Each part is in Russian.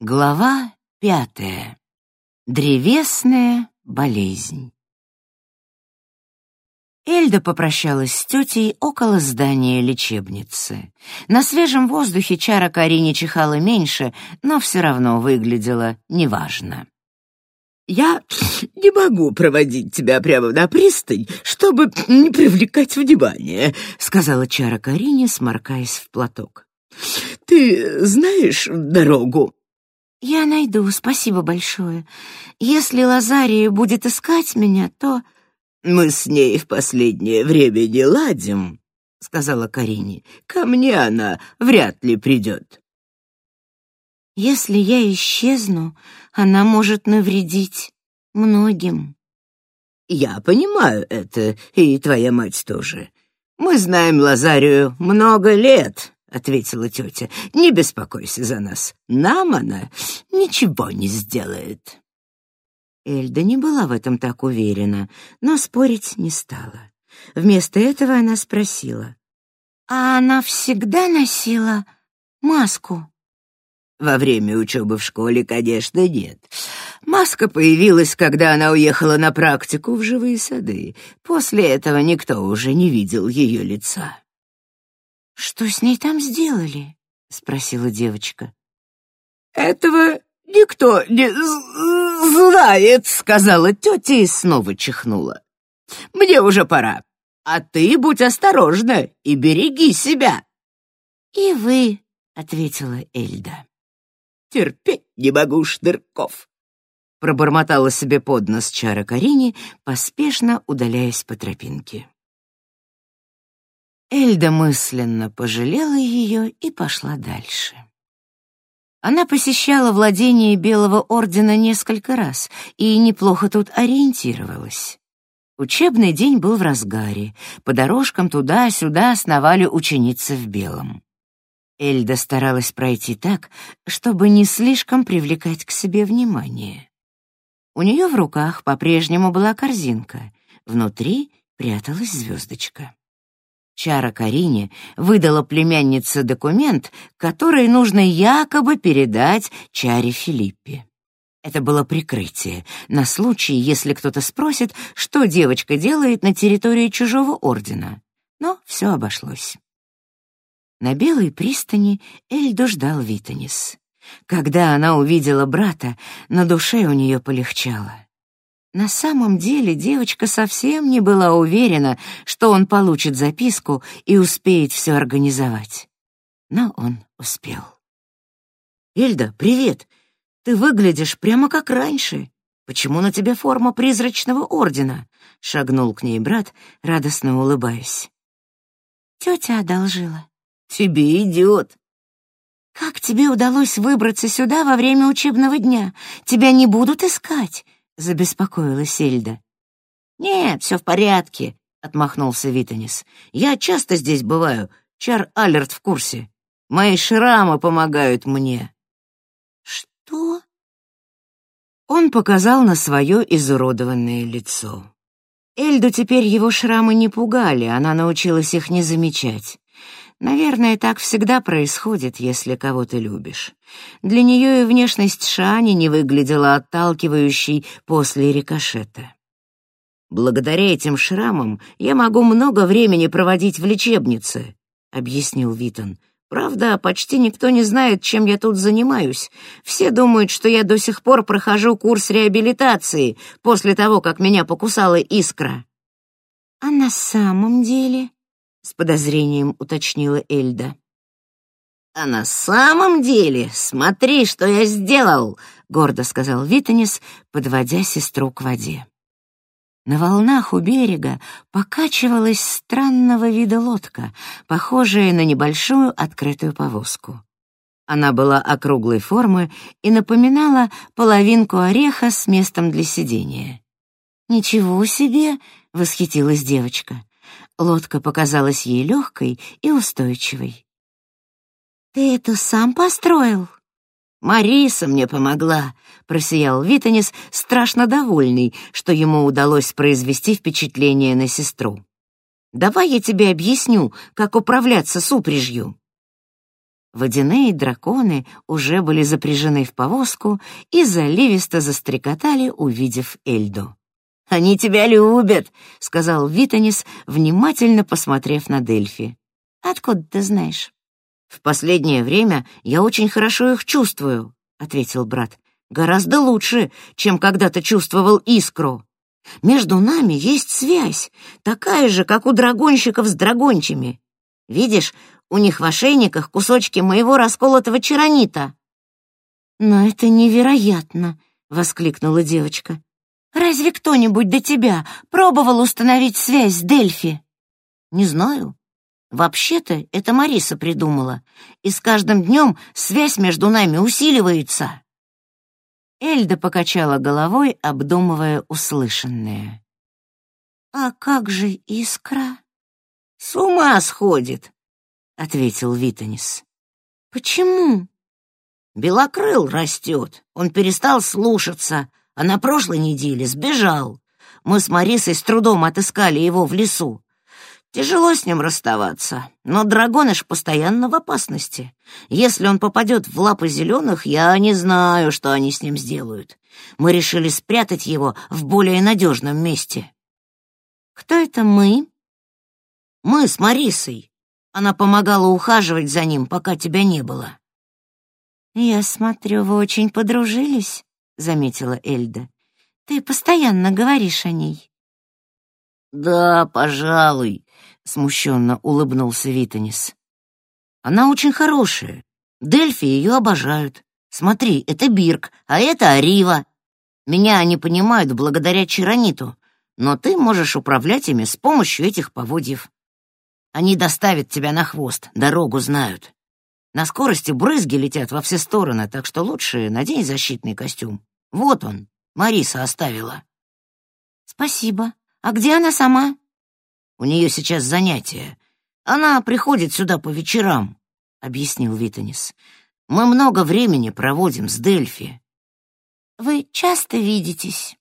Глава пятая. Древесная болезнь. Эльда попрощалась с тетей около здания лечебницы. На свежем воздухе чара Карине чихала меньше, но все равно выглядела неважно. «Я не могу проводить тебя прямо на пристань, чтобы не привлекать внимания», — сказала чара Карине, сморкаясь в платок. «Ты знаешь дорогу?» «Я найду, спасибо большое. Если Лазария будет искать меня, то...» «Мы с ней в последнее время не ладим», — сказала Карине. «Ко мне она вряд ли придет». «Если я исчезну, она может навредить многим». «Я понимаю это, и твоя мать тоже. Мы знаем Лазарию много лет, — ответила тетя. «Не беспокойся за нас. Нам она ничего не сделает». Эльда не была в этом так уверена, но спорить не стала. Вместо этого она спросила. «А она всегда носила маску?» Во время учебы в школе, конечно, нет. Маска появилась, когда она уехала на практику в живые сады. После этого никто уже не видел ее лица. «Что с ней там сделали?» — спросила девочка. «Этого никто не знает», — сказала тетя и снова чихнула. «Мне уже пора. А ты будь осторожна и береги себя». «И вы», — ответила Эльда. «Терпеть не могу штырков», — пробормотала себе под нос чара Карине, поспешно удаляясь по тропинке. Эльда мысленно пожалела ее и пошла дальше. Она посещала владение Белого Ордена несколько раз и неплохо тут ориентировалась. Учебный день был в разгаре, по дорожкам туда-сюда сновали ученицы в белом. Эльда старалась пройти так, чтобы не слишком привлекать к себе внимание. У нее в руках по-прежнему была корзинка, внутри пряталась звездочка. Чара Карине выдала племяннице документ, который нужно якобы передать Чаре Филиппе. Это было прикрытие, на случай, если кто-то спросит, что девочка делает на территории чужого ордена. Но все обошлось. На Белой пристани Эльду ждал Витанис. Когда она увидела брата, на душе у нее полегчало. На самом деле девочка совсем не была уверена, что он получит записку и успеет все организовать. Но он успел. «Эльда, привет! Ты выглядишь прямо как раньше. Почему на тебе форма призрачного ордена?» — шагнул к ней брат, радостно улыбаясь. «Тетя одолжила». «Тебе идет». «Как тебе удалось выбраться сюда во время учебного дня? Тебя не будут искать?» — забеспокоилась Эльда. «Нет, все в порядке», — отмахнулся Витанис. «Я часто здесь бываю. Чар Алерт в курсе. Мои шрамы помогают мне». «Что?» Он показал на свое изуродованное лицо. Эльду теперь его шрамы не пугали, она научилась их не замечать. Наверное, так всегда происходит, если кого ты любишь. Для нее и внешность Шани не выглядела отталкивающей после рикошета. «Благодаря этим шрамам я могу много времени проводить в лечебнице», — объяснил Витон. «Правда, почти никто не знает, чем я тут занимаюсь. Все думают, что я до сих пор прохожу курс реабилитации после того, как меня покусала искра». «А на самом деле?» С подозрением уточнила Эльда. «А на самом деле, смотри, что я сделал!» — гордо сказал Витанис, подводя сестру к воде. На волнах у берега покачивалась странного вида лодка, похожая на небольшую открытую повозку. Она была округлой формы и напоминала половинку ореха с местом для сидения. «Ничего себе!» — восхитилась девочка. Лодка показалась ей легкой и устойчивой. «Ты это сам построил?» «Мариса мне помогла», — просиял Витанис, страшно довольный, что ему удалось произвести впечатление на сестру. «Давай я тебе объясню, как управляться с упряжью». Водяные драконы уже были запряжены в повозку и заливисто застрекотали, увидев Эльду. «Они тебя любят», — сказал Витанис, внимательно посмотрев на Дельфи. «Откуда ты знаешь?» «В последнее время я очень хорошо их чувствую», — ответил брат. «Гораздо лучше, чем когда-то чувствовал искру. Между нами есть связь, такая же, как у драгонщиков с драгончими. Видишь, у них в ошейниках кусочки моего расколотого чаронита». «Но это невероятно!» — воскликнула девочка. «Разве кто-нибудь до тебя пробовал установить связь с Дельфи?» «Не знаю. Вообще-то это Мариса придумала, и с каждым днем связь между нами усиливается». Эльда покачала головой, обдумывая услышанное. «А как же искра?» «С ума сходит», — ответил Витанис. «Почему?» «Белокрыл растет, он перестал слушаться, а на прошлой неделе сбежал. Мы с Марисой с трудом отыскали его в лесу. Тяжело с ним расставаться, но драгоныш постоянно в опасности. Если он попадет в лапы зеленых, я не знаю, что они с ним сделают. Мы решили спрятать его в более надежном месте». «Кто это мы?» «Мы с Марисой. Она помогала ухаживать за ним, пока тебя не было. «Я смотрю, вы очень подружились», — заметила Эльда. «Ты постоянно говоришь о ней». «Да, пожалуй», — смущенно улыбнулся Витанис. «Она очень хорошая. Дельфи ее обожают. Смотри, это Бирк, а это Арива. Меня они понимают благодаря Чарониту, но ты можешь управлять ими с помощью этих поводьев. Они доставят тебя на хвост, дорогу знают. На скорости брызги летят во все стороны, так что лучше надень защитный костюм. Вот он, Мариса оставила. Спасибо. А где она сама? У нее сейчас занятия. Она приходит сюда по вечерам, объяснил Витанис. Мы много времени проводим с Дельфи. Вы часто видитесь?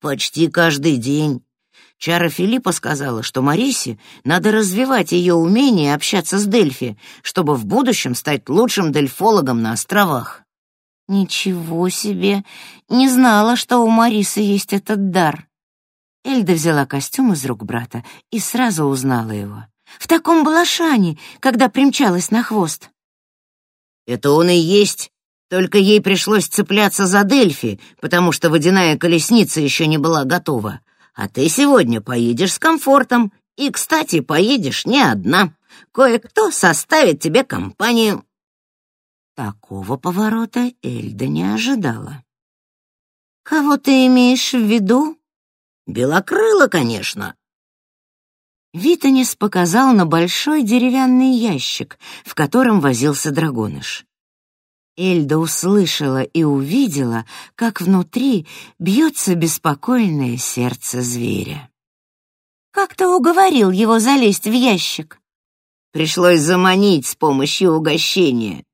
Почти каждый день. Чара Филиппа сказала, что Марисе надо развивать ее умение общаться с Дельфи, чтобы в будущем стать лучшим дельфологом на островах. Ничего себе! Не знала, что у Марисы есть этот дар. Эльда взяла костюм из рук брата и сразу узнала его. В таком балашане, когда примчалась на хвост. Это он и есть, только ей пришлось цепляться за Дельфи, потому что водяная колесница еще не была готова. А ты сегодня поедешь с комфортом. И, кстати, поедешь не одна. Кое-кто составит тебе компанию». Такого поворота Эльда не ожидала. «Кого ты имеешь в виду?» «Белокрыла, конечно». Витанис показал на большой деревянный ящик, в котором возился драгоныш. Эльда услышала и увидела, как внутри бьется беспокойное сердце зверя. «Как ты уговорил его залезть в ящик?» «Пришлось заманить с помощью угощения.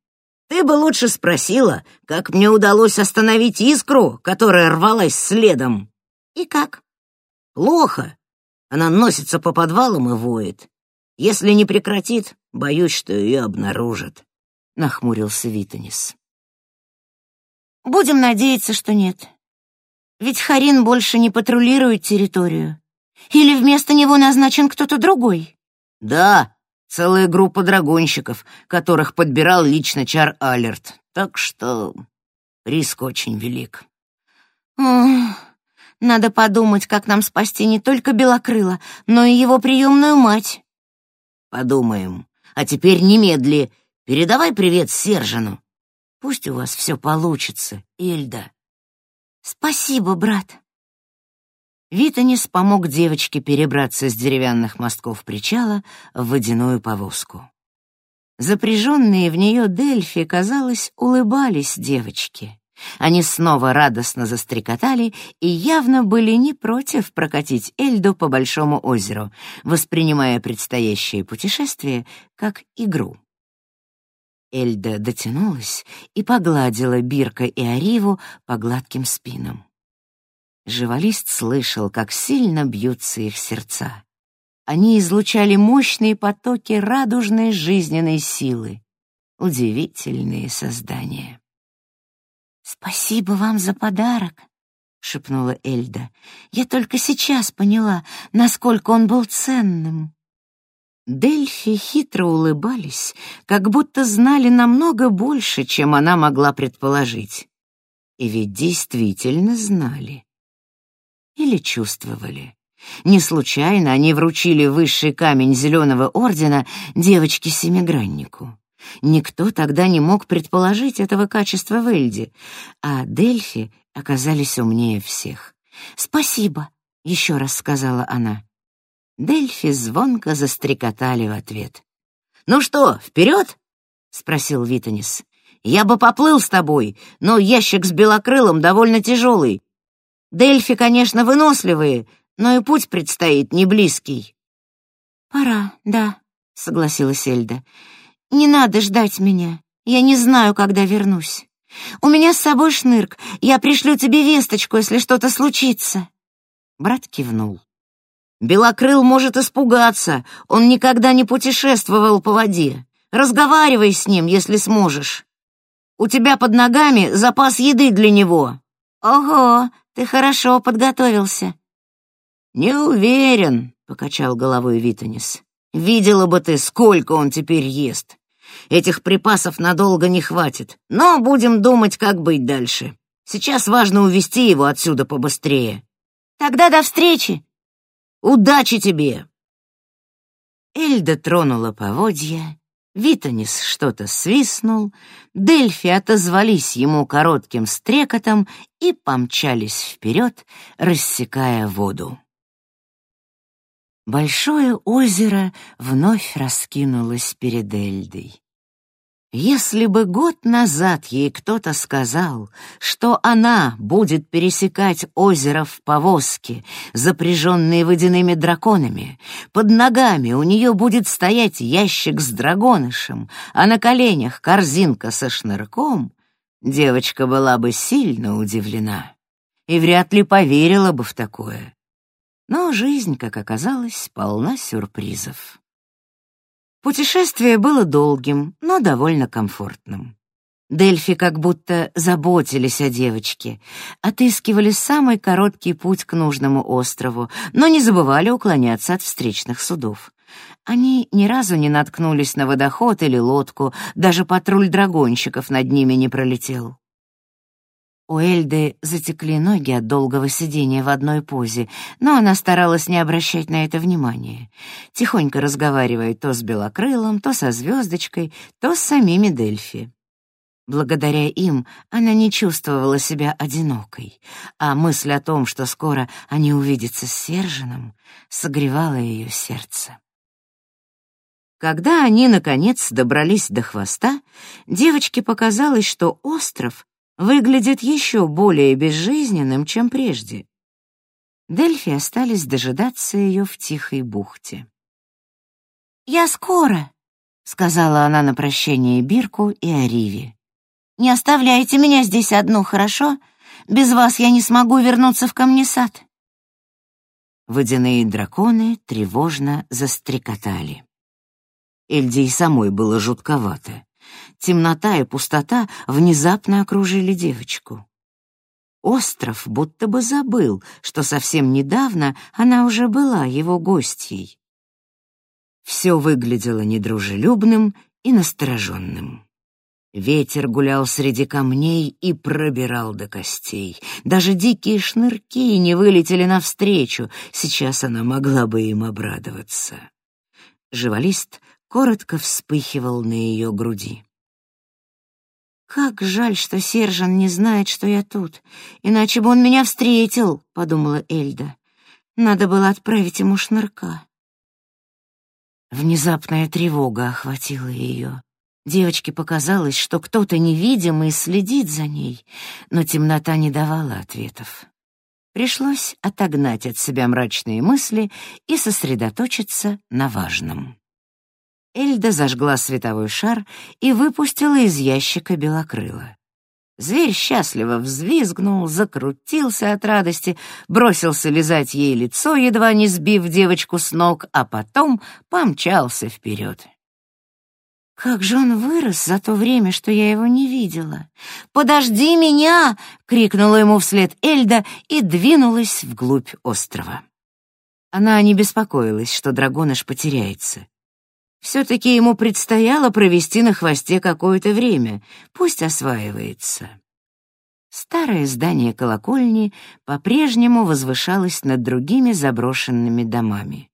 Ты бы лучше спросила, как мне удалось остановить искру, которая рвалась следом». «И как?» «Плохо. Она носится по подвалам и воет. Если не прекратит, боюсь, что ее обнаружат». — нахмурился Витанис. «Будем надеяться, что нет. Ведь Харин больше не патрулирует территорию. Или вместо него назначен кто-то другой?» «Да, целая группа драгонщиков, которых подбирал лично Чар Алерт. Так что риск очень велик». Ох, надо подумать, как нам спасти не только Белокрыла, но и его приемную мать». «Подумаем. А теперь немедли Передавай привет Сержину. Пусть у вас все получится, Эльда. Спасибо, брат. Витанис помог девочке перебраться с деревянных мостков причала в водяную повозку. Запряженные в нее Дельфи, казалось, улыбались девочке. Они снова радостно застрекотали и явно были не против прокатить Эльду по Большому озеру, воспринимая предстоящее путешествие как игру. Эльда дотянулась и погладила Бирка и Ариву по гладким спинам. Живалист слышал, как сильно бьются их сердца. Они излучали мощные потоки радужной жизненной силы. Удивительные создания. «Спасибо вам за подарок», — шепнула Эльда. «Я только сейчас поняла, насколько он был ценным». Дельфи хитро улыбались, как будто знали намного больше, чем она могла предположить. И ведь действительно знали. Или чувствовали. Не случайно они вручили высший камень Зеленого Ордена девочке-семиграннику. Никто тогда не мог предположить этого качества в Эльде, а Дельфи оказались умнее всех. «Спасибо», — еще раз сказала она. Дельфи звонко застрекотали в ответ. «Ну что, вперед?» — спросил Витанис. «Я бы поплыл с тобой, но ящик с белокрылом довольно тяжелый. Дельфи, конечно, выносливые, но и путь предстоит не близкий». «Пора, да», — согласилась Эльда. «Не надо ждать меня. Я не знаю, когда вернусь. У меня с собой шнырк. Я пришлю тебе весточку, если что-то случится». Брат кивнул. Белокрыл может испугаться, он никогда не путешествовал по воде. Разговаривай с ним, если сможешь. У тебя под ногами запас еды для него. Ого, ты хорошо подготовился. Не уверен, покачал головой Витанис. Видела бы ты, сколько он теперь ест. Этих припасов надолго не хватит, но будем думать, как быть дальше. Сейчас важно увести его отсюда побыстрее. Тогда до встречи, Удачи тебе!» Эльда тронула поводья, Витанис что-то свистнул, Дельфи отозвались ему коротким стрекотом и помчались вперед, рассекая воду. Большое озеро вновь раскинулось перед Эльдой. Если бы год назад ей кто-то сказал, что она будет пересекать озеро в повозке, запряженной водяными драконами, под ногами у нее будет стоять ящик с драгонышем, а на коленях корзинка со шнырком, девочка была бы сильно удивлена и вряд ли поверила бы в такое. Но жизнь, как оказалось, полна сюрпризов. Путешествие было долгим, но довольно комфортным. Дельфи как будто заботились о девочке, отыскивали самый короткий путь к нужному острову, но не забывали уклоняться от встречных судов. Они ни разу не наткнулись на водоход или лодку, даже патруль драгонщиков над ними не пролетел. У Эльды затекли ноги от долгого сидения в одной позе, но она старалась не обращать на это внимания, тихонько разговаривая то с Белокрылом, то со Звездочкой, то с самими Дельфи. Благодаря им она не чувствовала себя одинокой, а мысль о том, что скоро они увидятся с Сержином, согревала ее сердце. Когда они, наконец, добрались до хвоста, девочке показалось, что остров выглядит еще более безжизненным, чем прежде. Дельфи остались дожидаться ее в тихой бухте. «Я скоро», — сказала она на прощание Бирку и Ариве. «Не оставляйте меня здесь одну, хорошо? Без вас я не смогу вернуться в камнесад». Водяные драконы тревожно застрекотали. Эльде и самой было жутковато. Темнота и пустота внезапно окружили девочку. Остров будто бы забыл, что совсем недавно она уже была его гостьей. Все выглядело недружелюбным и настороженным. Ветер гулял среди камней и пробирал до костей. Даже дикие шнырки не вылетели навстречу, сейчас она могла бы им обрадоваться. Живолист коротко вспыхивал на ее груди. «Как жаль, что Сержан не знает, что я тут, иначе бы он меня встретил», — подумала Эльда. «Надо было отправить ему шнырка». Внезапная тревога охватила ее. Девочке показалось, что кто-то невидимый следит за ней, но темнота не давала ответов. Пришлось отогнать от себя мрачные мысли и сосредоточиться на важном. Эльда зажгла световой шар и выпустила из ящика белокрыла. Зверь счастливо взвизгнул, закрутился от радости, бросился лизать ей лицо, едва не сбив девочку с ног, а потом помчался вперед. Как же он вырос за то время, что я его не видела. «Подожди меня!» — крикнула ему вслед Эльда и двинулась вглубь острова. Она не беспокоилась, что драгоныш потеряется. Все-таки ему предстояло провести на хвосте какое-то время, пусть осваивается. Старое здание колокольни по-прежнему возвышалось над другими заброшенными домами.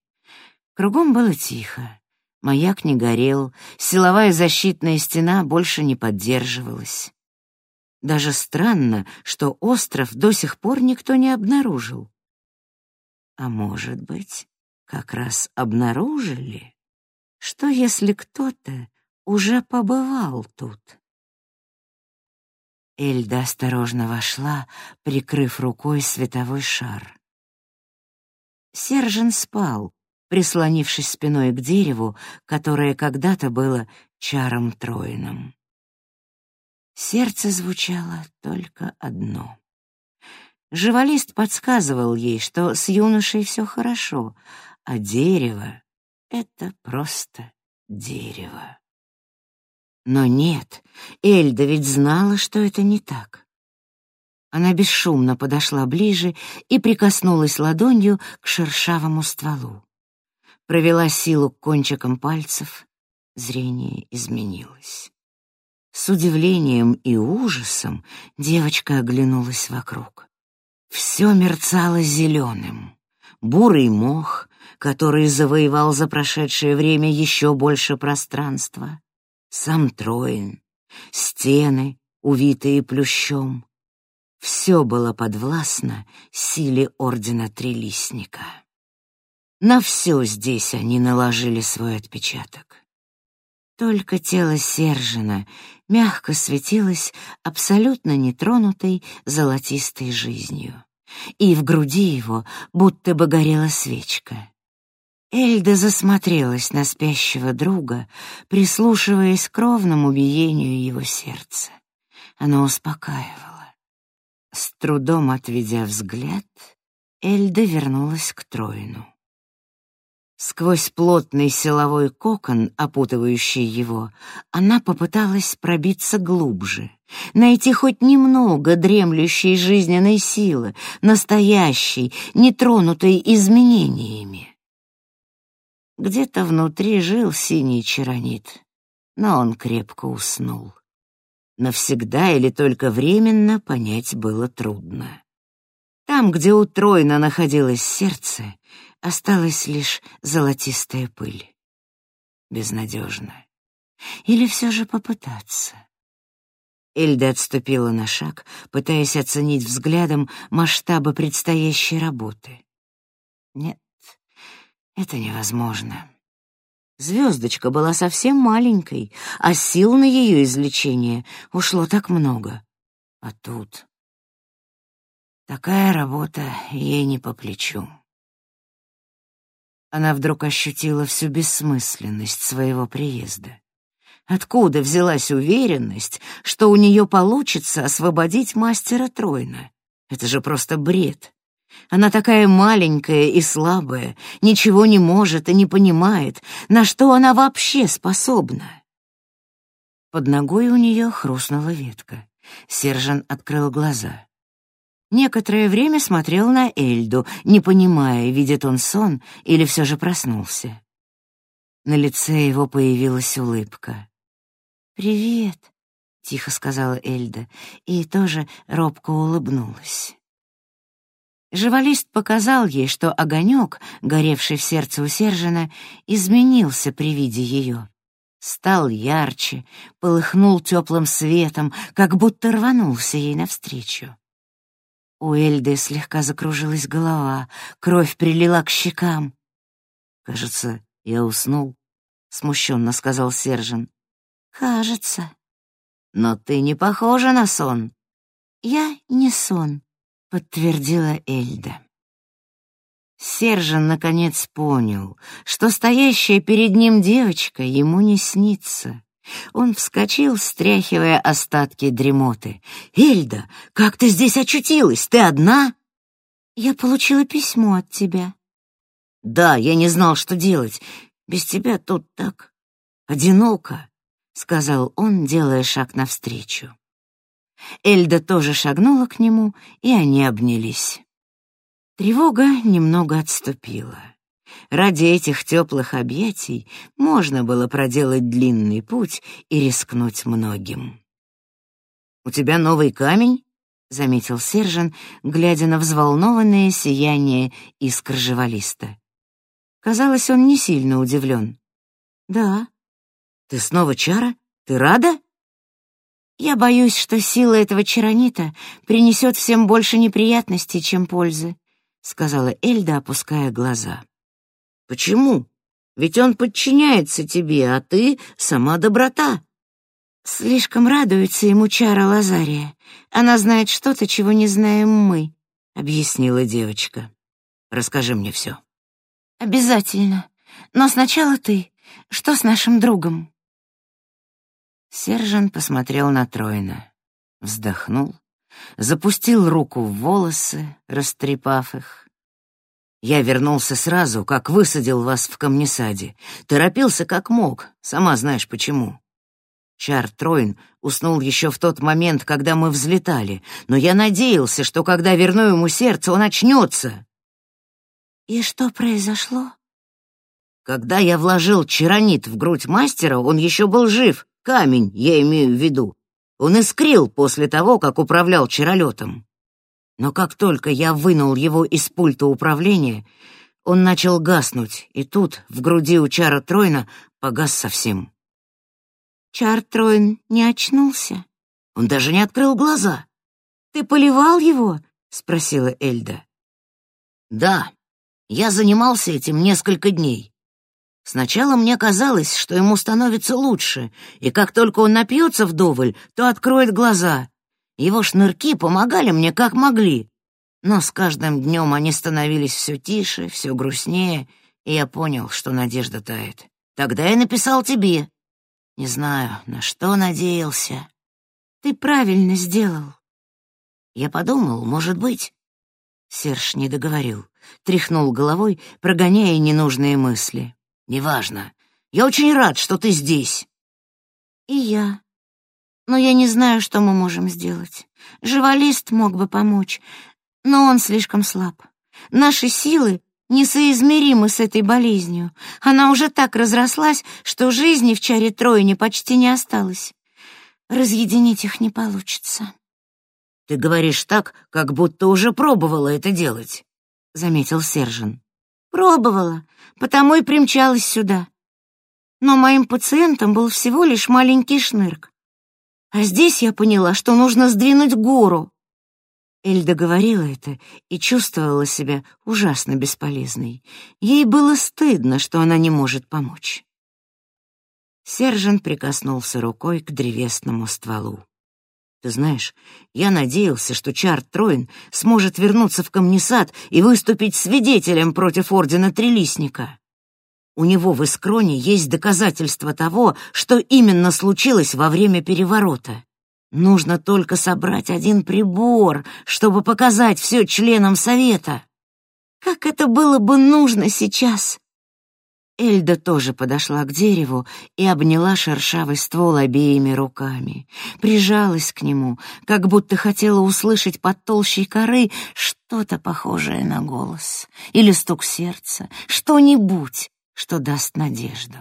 Кругом было тихо. Маяк не горел, силовая защитная стена больше не поддерживалась. Даже странно, что остров до сих пор никто не обнаружил. А может быть, как раз обнаружили? Что если кто-то уже побывал тут? Эльда осторожно вошла, прикрыв рукой световой шар. Сержен спал, прислонившись спиной к дереву, которое когда-то было чаром Троином. Сердце звучало только одно. Живалист подсказывал ей, что с юношей все хорошо, а дерево — это просто дерево. Но нет, Эльда ведь знала, что это не так. Она бесшумно подошла ближе и прикоснулась ладонью к шершавому стволу провела силу кончиком пальцев, зрение изменилось. С удивлением и ужасом девочка оглянулась вокруг. Все мерцало зеленым. Бурый мох, который завоевал за прошедшее время еще больше пространства, сам Троин, стены, увитые плющом. Все было подвластно силе Ордена Трилистника. На все здесь они наложили свой отпечаток. Только тело Сержина мягко светилось абсолютно нетронутой золотистой жизнью, и в груди его будто бы горела свечка. Эльда засмотрелась на спящего друга, прислушиваясь к ровному биению его сердца. Оно успокаивало. С трудом отведя взгляд, Эльда вернулась к Троину. Сквозь плотный силовой кокон, опутывающий его, она попыталась пробиться глубже, найти хоть немного дремлющей жизненной силы, настоящей, нетронутой изменениями. Где-то внутри жил синий чаронит, но он крепко уснул. Навсегда или только временно понять было трудно. Там, где у Тройна находилось сердце, осталась лишь золотистая пыль. Безнадежно. Или все же попытаться? Эльда отступила на шаг, пытаясь оценить взглядом масштабы предстоящей работы. Нет, это невозможно. Звездочка была совсем маленькой, а сил на ее излечение ушло так много. А тут... Такая работа ей не по плечу. Она вдруг ощутила всю бессмысленность своего приезда. Откуда взялась уверенность, что у нее получится освободить мастера Тройна? Это же просто бред. Она такая маленькая и слабая, ничего не может и не понимает, на что она вообще способна. Под ногой у нее хрустнула ветка. Сержан открыл глаза. Некоторое время смотрел на Эльду, не понимая, видит он сон или все же проснулся. На лице его появилась улыбка. «Привет», — тихо сказала Эльда, и тоже робко улыбнулась. Живалист показал ей, что огонек, горевший в сердце у Сержина, изменился при виде ее. Стал ярче, полыхнул теплым светом, как будто рванулся ей навстречу. У Эльды слегка закружилась голова, кровь прилила к щекам. «Кажется, я уснул», — смущенно сказал Сержин. «Кажется». «Но ты не похожа на сон». «Я не сон», — подтвердила Эльда. Сержин наконец понял, что стоящая перед ним девочка ему не снится. Он вскочил, стряхивая остатки дремоты. «Эльда, как ты здесь очутилась? Ты одна?» «Я получила письмо от тебя». «Да, я не знал, что делать. Без тебя тут так одиноко». сказал он, делая шаг навстречу. Эльда тоже шагнула к нему, и они обнялись. Тревога немного отступила. Ради этих теплых объятий можно было проделать длинный путь и рискнуть многим. «У тебя новый камень?» — заметил Сержан, глядя на взволнованное сияние искр живолиста. Казалось, он не сильно удивлен. «Да». «Ты снова чара? Ты рада?» «Я боюсь, что сила этого чаронита принесет всем больше неприятностей, чем пользы», — сказала Эльда, опуская глаза. «Почему? Ведь он подчиняется тебе, а ты — сама доброта». «Слишком радуется ему чара Лазария. Она знает что-то, чего не знаем мы», — объяснила девочка. «Расскажи мне все». «Обязательно. Но сначала ты. Что с нашим другом?» Сержант посмотрел на Тройна, вздохнул, запустил руку в волосы, растрепав их. «Я вернулся сразу, как высадил вас в камнесаде. Торопился как мог, сама знаешь почему. Чар Тройн уснул еще в тот момент, когда мы взлетали, но я надеялся, что когда верну ему сердце, он очнется». «И что произошло?» Когда я вложил чаронит в грудь мастера, он еще был жив, Камень, я имею в виду. Он искрил после того, как управлял чаролетом. Но как только я вынул его из пульта управления, он начал гаснуть, и тут в груди у Чара Тройна погас совсем. Чар Тройн не очнулся. Он даже не открыл глаза. «Ты поливал его?» — спросила Эльда. «Да, я занимался этим несколько дней. Сначала мне казалось, что ему становится лучше, и как только он напьется вдоволь, то откроет глаза. Его шнырки помогали мне как могли. Но с каждым днем они становились все тише, все грустнее, и я понял, что надежда тает. Тогда я написал тебе. Не знаю, на что надеялся. Ты правильно сделал. Я подумал, может быть... Серж не договорил, тряхнул головой, прогоняя ненужные мысли. «Неважно. Я очень рад, что ты здесь». «И я. Но я не знаю, что мы можем сделать. Живалист мог бы помочь, но он слишком слаб. Наши силы несоизмеримы с этой болезнью. Она уже так разрослась, что жизни в чаре Троине почти не осталось. Разъединить их не получится». «Ты говоришь так, как будто уже пробовала это делать», — заметил Сержин. «Пробовала, потому и примчалась сюда. Но моим пациентом был всего лишь маленький шнырк. А здесь я поняла, что нужно сдвинуть гору. Эльда говорила это и чувствовала себя ужасно бесполезной. Ей было стыдно, что она не может помочь. Сержант прикоснулся рукой к древесному стволу. Ты знаешь, я надеялся, что Чарт Троин сможет вернуться в Камнесад и выступить свидетелем против Ордена Трелисника. У него в Искроне есть доказательства того, что именно случилось во время переворота. Нужно только собрать один прибор, чтобы показать все членам Совета. Как это было бы нужно сейчас? Эльда тоже подошла к дереву и обняла шершавый ствол обеими руками, прижалась к нему, как будто хотела услышать под толщей коры что-то похожее на голос или стук сердца, что-нибудь, что даст надежду.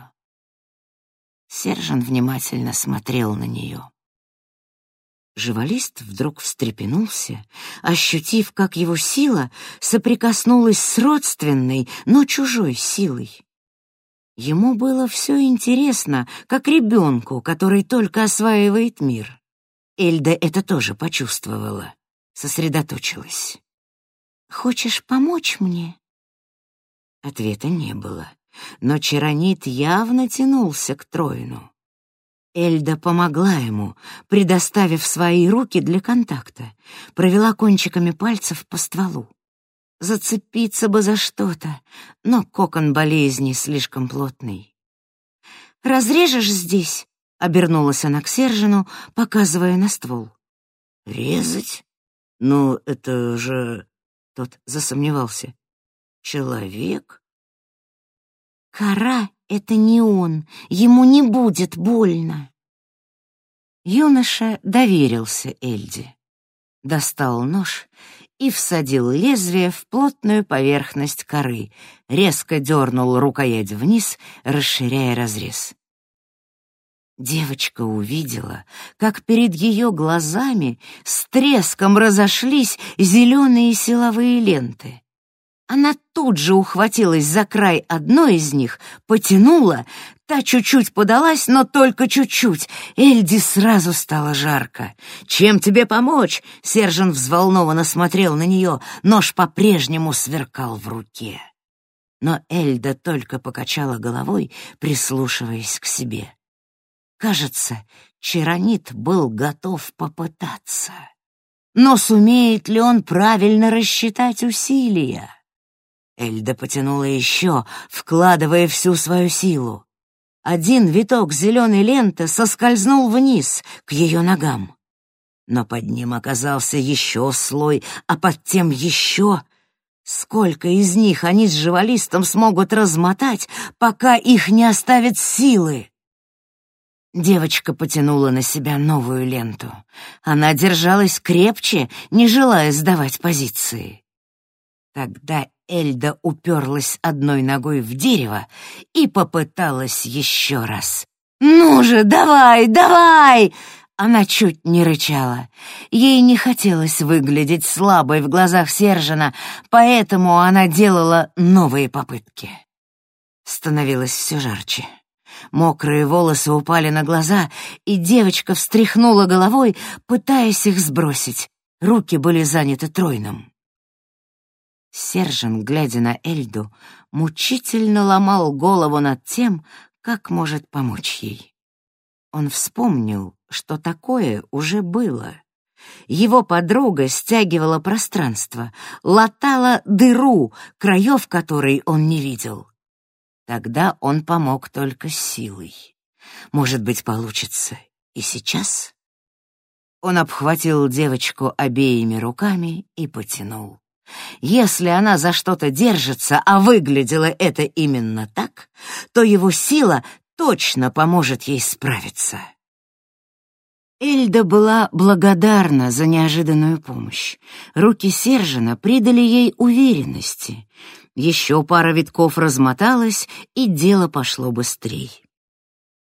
Сержант внимательно смотрел на нее. Живалист вдруг встрепенулся, ощутив, как его сила соприкоснулась с родственной, но чужой силой. Ему было все интересно, как ребенку, который только осваивает мир. Эльда это тоже почувствовала, сосредоточилась. «Хочешь помочь мне?» Ответа не было, но Чаронит явно тянулся к Троину. Эльда помогла ему, предоставив свои руки для контакта, провела кончиками пальцев по стволу. Зацепиться бы за что-то, но кокон болезни слишком плотный. «Разрежешь здесь?» — обернулась она к Сержину, показывая на ствол. «Резать? Ну, это же...» — тот засомневался. «Человек?» «Кора — это не он, ему не будет больно». Юноша доверился Эльде. Достал нож и всадил лезвие в плотную поверхность коры, резко дернул рукоять вниз, расширяя разрез. Девочка увидела, как перед ее глазами с треском разошлись зеленые силовые ленты. Она тут же ухватилась за край одной из них, потянула, та чуть-чуть подалась, но только чуть-чуть. Эльди сразу стало жарко. «Чем тебе помочь?» — Сержан взволнованно смотрел на нее. Нож по-прежнему сверкал в руке. Но Эльда только покачала головой, прислушиваясь к себе. Кажется, Чаронит был готов попытаться. Но сумеет ли он правильно рассчитать усилия? Эльда потянула еще, вкладывая всю свою силу. Один виток зеленой ленты соскользнул вниз, к ее ногам. Но под ним оказался еще слой, а под тем еще. Сколько из них они с живалистом смогут размотать, пока их не оставят силы? Девочка потянула на себя новую ленту. Она держалась крепче, не желая сдавать позиции. Тогда Эльда уперлась одной ногой в дерево и попыталась еще раз. «Ну же, давай, давай!» Она чуть не рычала. Ей не хотелось выглядеть слабой в глазах Сержина, поэтому она делала новые попытки. Становилось все жарче. Мокрые волосы упали на глаза, и девочка встряхнула головой, пытаясь их сбросить. Руки были заняты тройным. Сержен, глядя на Эльду, мучительно ломал голову над тем, как может помочь ей. Он вспомнил, что такое уже было. Его подруга стягивала пространство, латала дыру, краев которой он не видел. Тогда он помог только силой. Может быть, получится и сейчас? Он обхватил девочку обеими руками и потянул. Если она за что-то держится, а выглядело это именно так, то его сила точно поможет ей справиться. Эльда была благодарна за неожиданную помощь. Руки Сержина придали ей уверенности. Еще пара витков размоталась, и дело пошло быстрее.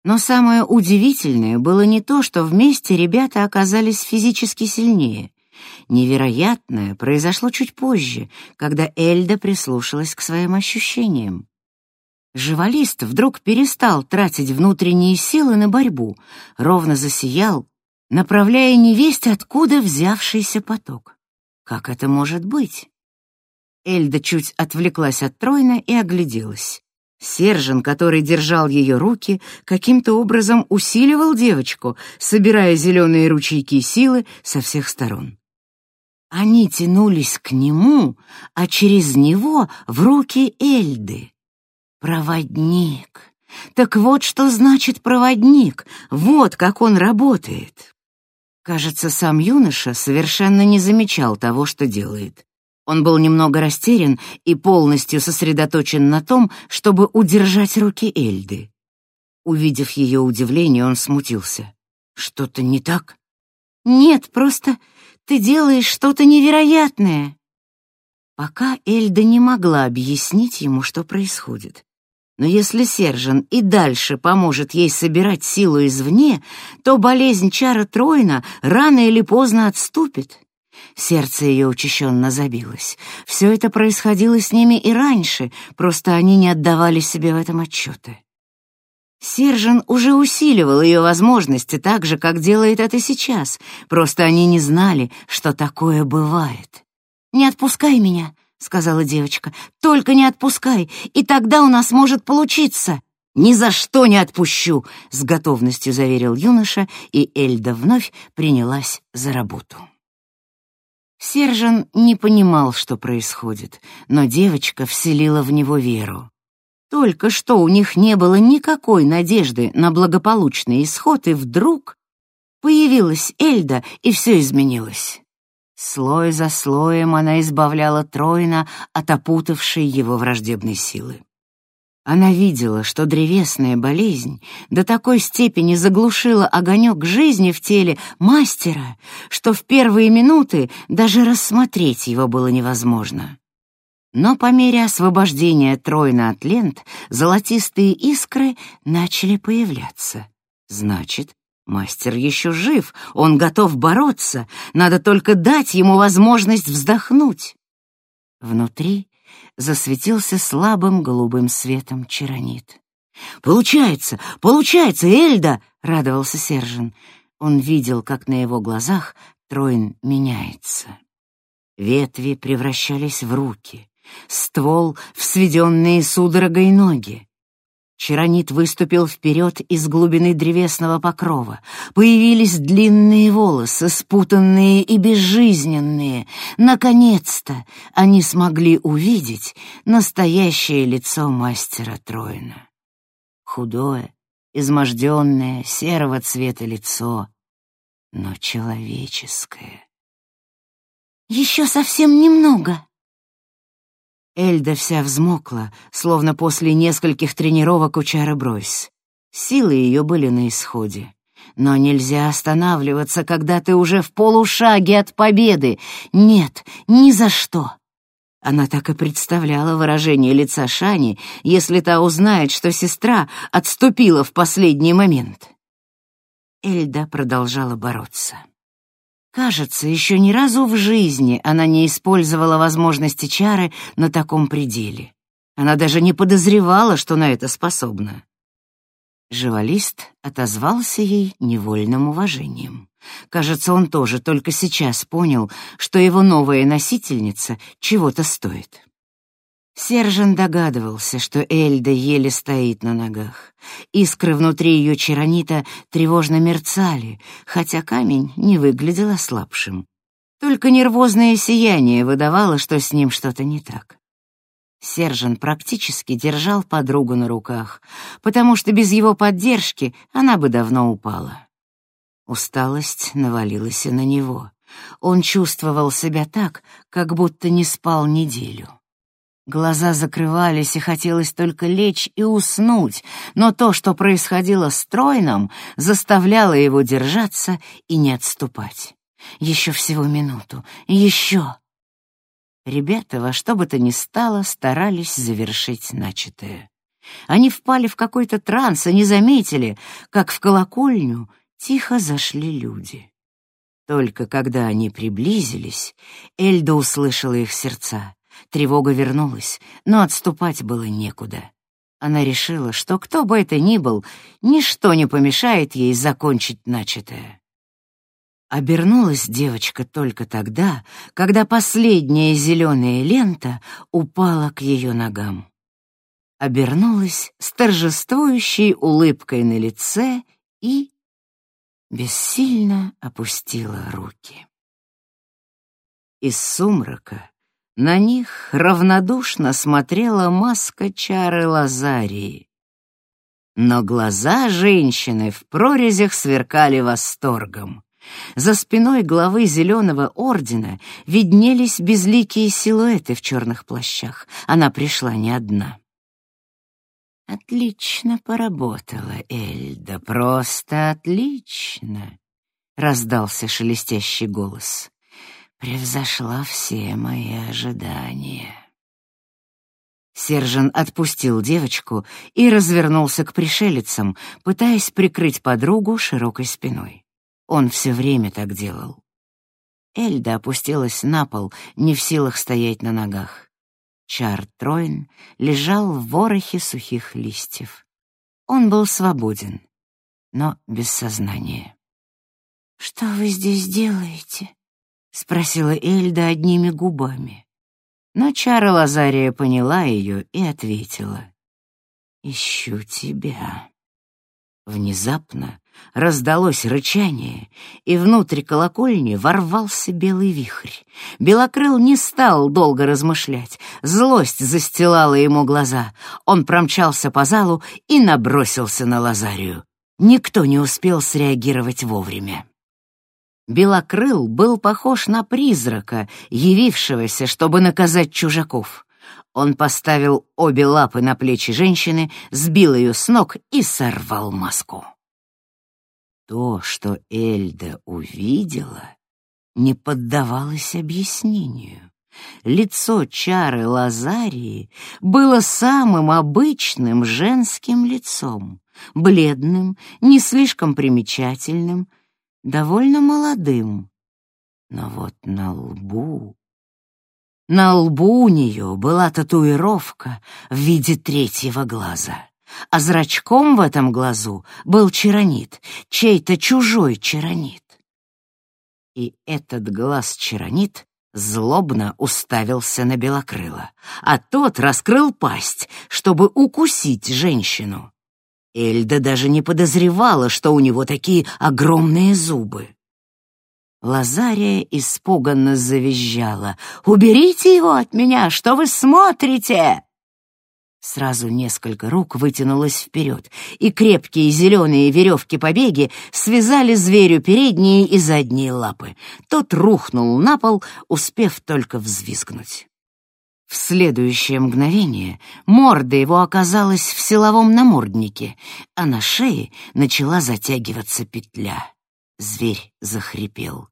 Но самое удивительное было не то, что вместе ребята оказались физически сильнее. Невероятное произошло чуть позже, когда Эльда прислушалась к своим ощущениям. Живалист вдруг перестал тратить внутренние силы на борьбу, ровно засиял, направляя невесть откуда взявшийся поток. Как это может быть? Эльда чуть отвлеклась от Тройна и огляделась. Сержен, который держал ее руки, каким-то образом усиливал девочку, собирая зеленые ручейки силы со всех сторон. Они тянулись к нему, а через него в руки Эльды. Проводник. Так вот что значит проводник, вот как он работает. Кажется, сам юноша совершенно не замечал того, что делает. Он был немного растерян и полностью сосредоточен на том, чтобы удержать руки Эльды. Увидев ее удивление, он смутился. «Что-то не так?» «Нет, просто ты делаешь что-то невероятное». Пока Эльда не могла объяснить ему, что происходит. Но если Сержан и дальше поможет ей собирать силу извне, то болезнь Чара Тройна рано или поздно отступит. Сердце ее учащенно забилось. Все это происходило с ними и раньше, просто они не отдавали себе в этом отчета. Сержан уже усиливал ее возможности так же, как делает это сейчас, просто они не знали, что такое бывает. «Не отпускай меня», — сказала девочка, — «только не отпускай, и тогда у нас может получиться». «Ни за что не отпущу!» — с готовностью заверил юноша, и Эльда вновь принялась за работу. Сержан не понимал, что происходит, но девочка вселила в него веру. Только что у них не было никакой надежды на благополучный исход, и вдруг появилась Эльда, и все изменилось. Слой за слоем она избавляла Троина от опутавшей его враждебной силы. Она видела, что древесная болезнь до такой степени заглушила огонек жизни в теле мастера, что в первые минуты даже рассмотреть его было невозможно. Но по мере освобождения Тройна от лент золотистые искры начали появляться. Значит, мастер еще жив, он готов бороться, надо только дать ему возможность вздохнуть. Внутри засветился слабым голубым светом чаранит. «Получается! Получается, Эльда!» — радовался Сержин. Он видел, как на его глазах Троин меняется. Ветви превращались в руки, ствол — в сведенные судорогой ноги. Чаранит выступил вперед из глубины древесного покрова. Появились длинные волосы, спутанные и безжизненные. Наконец-то они смогли увидеть настоящее лицо мастера Троина. Худое, изможденное, серого цвета лицо, но человеческое. «Еще совсем немного», Эльда вся взмокла, словно после нескольких тренировок у Чары Бройс. Силы ее были на исходе. Но нельзя останавливаться, когда ты уже в полушаге от победы. Нет, ни за что. Она так и представляла выражение лица Шани, если та узнает, что сестра отступила в последний момент. Эльда продолжала бороться. Кажется, еще ни разу в жизни она не использовала возможности чары на таком пределе. Она даже не подозревала, что на это способна. Живалист отозвался ей невольным уважением. Кажется, он тоже только сейчас понял, что его новая носительница чего-то стоит. Сержан догадывался, что Эльда еле стоит на ногах. Искры внутри ее черонита тревожно мерцали, хотя камень не выглядел ослабшим. Только нервозное сияние выдавало, что с ним что-то не так. Сержан практически держал подругу на руках, потому что без его поддержки она бы давно упала. Усталость навалилась и на него. Он чувствовал себя так, как будто не спал неделю. Глаза закрывались, и хотелось только лечь и уснуть, но то, что происходило с Тройном, заставляло его держаться и не отступать. Еще всего минуту, еще. Ребята во что бы то ни стало старались завершить начатое. Они впали в какой-то транс и не заметили, как в колокольню тихо зашли люди. Только когда они приблизились, Эльда услышала их сердца. Тревога вернулась, но отступать было некуда. Она решила, что кто бы это ни был, ничто не помешает ей закончить начатое. Обернулась девочка только тогда, когда последняя зеленая лента упала к ее ногам. Обернулась с торжествующей улыбкой на лице и бессильно опустила руки. Из сумрака на них равнодушно смотрела маска чары Лазарии. Но глаза женщины в прорезях сверкали восторгом. За спиной главы Зеленого Ордена виднелись безликие силуэты в черных плащах. Она пришла не одна. «Отлично поработала, Эльда, просто отлично!» — раздался шелестящий голос превзошла все мои ожидания. Сержан отпустил девочку и развернулся к пришелицам, пытаясь прикрыть подругу широкой спиной. Он все время так делал. Эльда опустилась на пол, не в силах стоять на ногах. Чар Троин лежал в ворохе сухих листьев. Он был свободен, но без сознания. «Что вы здесь делаете?» — спросила Эльда одними губами. Но Чара Лазария поняла ее и ответила. «Ищу тебя». Внезапно раздалось рычание, и внутрь колокольни ворвался белый вихрь. Белокрыл не стал долго размышлять. Злость застилала ему глаза. Он промчался по залу и набросился на Лазарию. Никто не успел среагировать вовремя. Белокрыл был похож на призрака, явившегося, чтобы наказать чужаков. Он поставил обе лапы на плечи женщины, сбил ее с ног и сорвал маску. То, что Эльда увидела, не поддавалось объяснению. Лицо Чары Лазарии было самым обычным женским лицом, бледным, не слишком примечательным, довольно молодым. Но вот на лбу... На лбу у нее была татуировка в виде третьего глаза, а зрачком в этом глазу был чаранит, чей-то чужой чаранит. И этот глаз чаранит злобно уставился на Белокрыла, а тот раскрыл пасть, чтобы укусить женщину. Эльда даже не подозревала, что у него такие огромные зубы. Лазария испуганно завизжала. «Уберите его от меня! Что вы смотрите?» Сразу несколько рук вытянулось вперед, и крепкие зеленые веревки-побеги связали зверю передние и задние лапы. Тот рухнул на пол, успев только взвизгнуть. В следующее мгновение морда его оказалась в силовом наморднике, а на шее начала затягиваться петля. Зверь захрипел.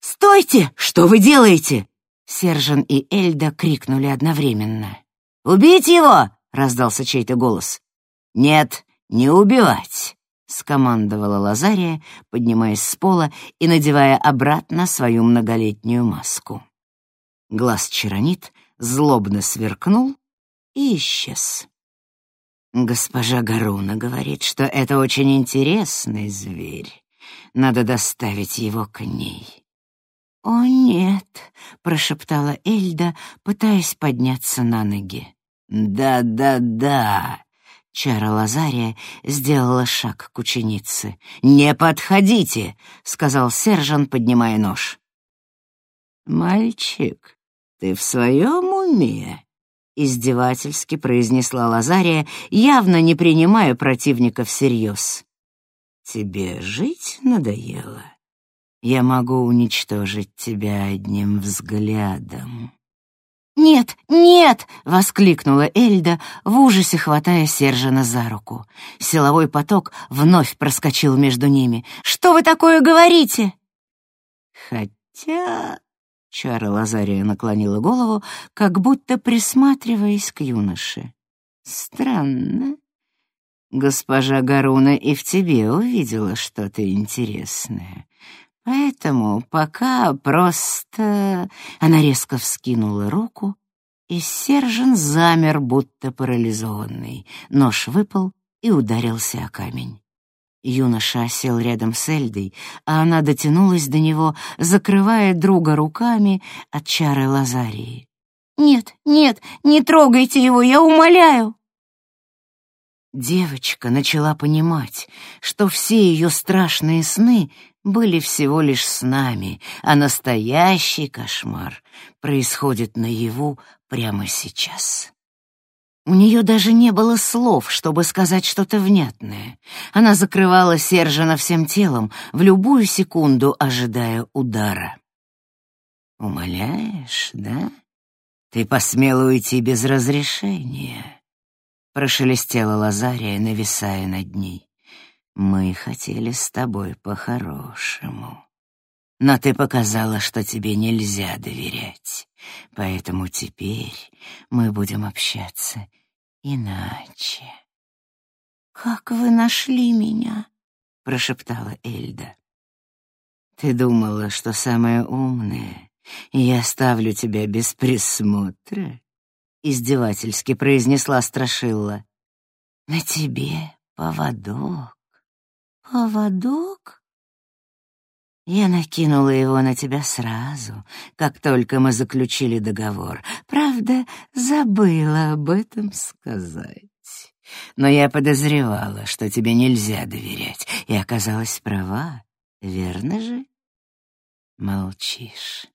«Стойте! Что вы делаете?» Сержан и Эльда крикнули одновременно. «Убить его!» — раздался чей-то голос. «Нет, не убивать!» — скомандовала Лазария, поднимаясь с пола и надевая обратно свою многолетнюю маску. Глаз Чаронит злобно сверкнул и исчез. Госпожа Гаруна говорит, что это очень интересный зверь. Надо доставить его к ней. «О, нет!» — прошептала Эльда, пытаясь подняться на ноги. «Да-да-да!» Чара Лазария сделала шаг к ученице. «Не подходите!» — сказал сержант, поднимая нож. «Мальчик, ты в своем уме?» — издевательски произнесла Лазария, явно не принимая противника всерьез. «Тебе жить надоело? Я могу уничтожить тебя одним взглядом». «Нет, нет!» — воскликнула Эльда, в ужасе хватая Сержана за руку. Силовой поток вновь проскочил между ними. «Что вы такое говорите?» «Хотя...» — Чара Лазария наклонила голову, как будто присматриваясь к юноше. «Странно. Госпожа Гаруна и в тебе увидела что-то интересное. Поэтому пока просто...» Она резко вскинула руку, и Сержен замер, будто парализованный. Нож выпал и ударился о камень. Юноша сел рядом с Эльдой, а она дотянулась до него, закрывая друга руками от чары Лазарии. «Нет, нет, не трогайте его, я умоляю!» Девочка начала понимать, что все ее страшные сны были всего лишь с нами, а настоящий кошмар происходит наяву прямо сейчас. У нее даже не было слов, чтобы сказать что-то внятное. Она закрывала Сержана всем телом, в любую секунду ожидая удара. «Умоляешь, да? Ты посмела уйти без разрешения?» Прошелестела Лазария, нависая над ней. Мы хотели с тобой по-хорошему. Но ты показала, что тебе нельзя доверять. Поэтому теперь мы будем общаться иначе. «Как вы нашли меня?» — прошептала Эльда. «Ты думала, что самая умная, и я оставлю тебя без присмотра?» — издевательски произнесла Страшилла. «На тебе поводок. «Поводок?» Я накинула его на тебя сразу, как только мы заключили договор. Правда, забыла об этом сказать. Но я подозревала, что тебе нельзя доверять, и оказалась права, верно же? Молчишь,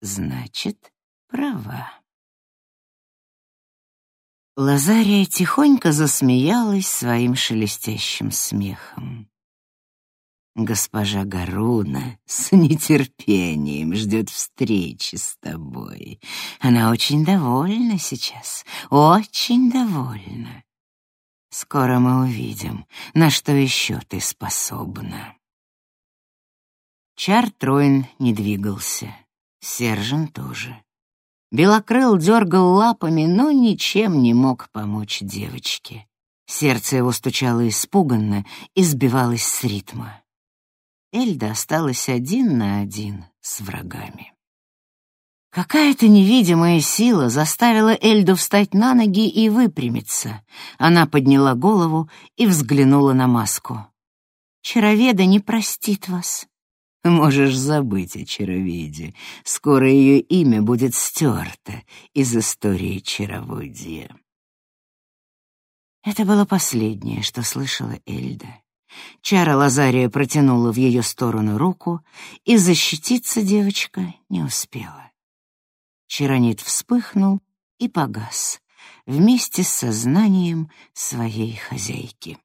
значит, права. Госпожа Гаруна с нетерпением ждет встречи с тобой. Она очень довольна сейчас, очень довольна. Скоро мы увидим, на что еще ты способна. Чар Троин не двигался, Сержен тоже. Белокрыл дергал лапами, но ничем не мог помочь девочке. Сердце его стучало испуганно и сбивалось с ритма. Эльда осталась один на один с врагами. Какая-то невидимая сила заставила Эльду встать на ноги и выпрямиться. Она подняла голову и взглянула на маску. «Чароведа не простит вас». «Можешь забыть о чароведе. Скоро ее имя будет стерто из истории чароводья». Это было последнее, что слышала Эльда. Чара Лазария протянула в ее сторону руку, и защититься девочка не успела. Чаронит вспыхнул и погас вместе с сознанием своей хозяйки.